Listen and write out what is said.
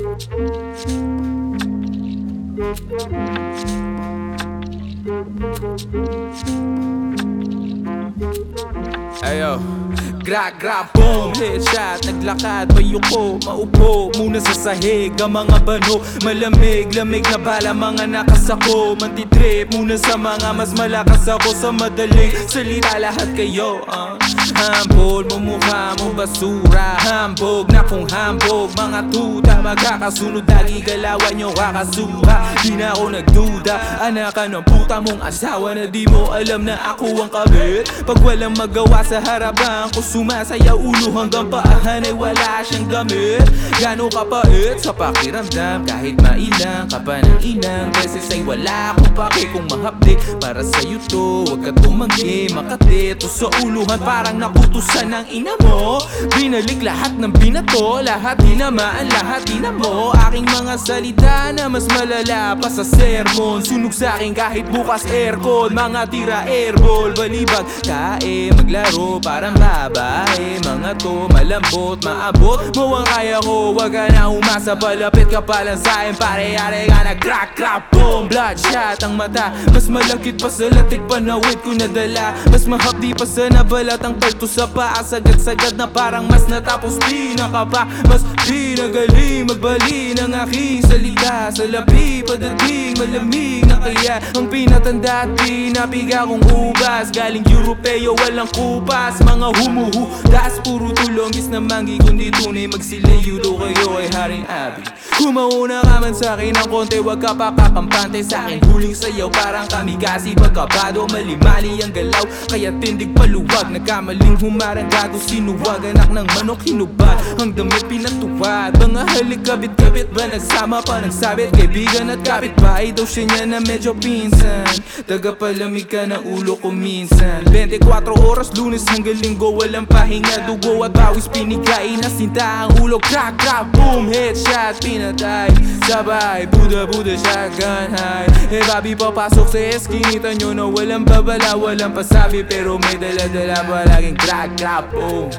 Hey yo. Gra gra boom Headshot Naglakad Bayuko Maupo Muna sa sahig Ang mga bano Malamig Lamig na bala Mga nakasako Mantitrip Muna sa mga mas malakas ako Sa madaling Salita lahat kayo uh. Hambol mo mukha mo basura Hambog na kung hambog Mga tuta Magkakasunod Lagi galawan nyo kakasuha Di na ako nagduda Anak ka ng puta mong asawa Na di mo alam na ako ang kabit Pag walang magawa sa harapan ko Sumasayaw ulo hanggang paahan ay wala siyang gamit. Gano'ng kapait sa pakiramdam? Kahit mailang ka pa ng ilang Beses ay wala akong pake kung mahapdi Para sa'yo to Huwag ka tumanggi Makatito sa uluhan. Parang nakutusan ng ina mo. Binalik lahat ng binato Lahat tinamaan Lahat tinamo Aking mga salita na mas malala pa sa sermon. Sunog sa akin kahit bukas aircon. Mga tira airball Balibag. Kae maglaro parang babae. Mga to malambot Maabot. Mo ang kaya ko Wag ka na umasa. Palapit ka pa lang sa akin Pare-are ka na. Crack crack boom. Bloodshot ang mata. Mas malakit pa sa latik Panawid ko nadala. Mas mahapdi pa sa nabalat Ang palto sa paa. Sagad-sagad na parang mas natapos. Di nakapa Mas di nagaling Magbali ng aking salita. Sa labi padating Malamig na kaya. Ang pinatanda at pinapiga kong ubas. Galing Europeo walang kupas. Mga humuhudas Puro tulongis na manggi Kundi tunay magsilayudo kayo ay haring abi Kumauna ka man sa akin ng konti Huwag ka pa kakampante sa akin. Huling sayaw parang kamigasi Pagkabado malimali ang galaw. Kaya tindig paluwag Nagkamaling humarang gago Sinuwag anak ng manok hinubad. Ang damit pinatuwad Mga halik kabit-kabit ba Nagsama pa nagsabit Kaibigan at kapitbahay daw siya niya na medyo pinsan. Tagapalamig ka ng ulo ko minsan. 24 oras lunes hanggang linggo Walang pahinga dugo at bawis Pinigain na sinta. Ang ulo Crack crack boom headshot pinatay. Sabay Buda Buda shotgun high. Eh babi papasok sa eskinita nyo na walang babala Walang pasabi pero may dala-dala Palaging crack crack boom.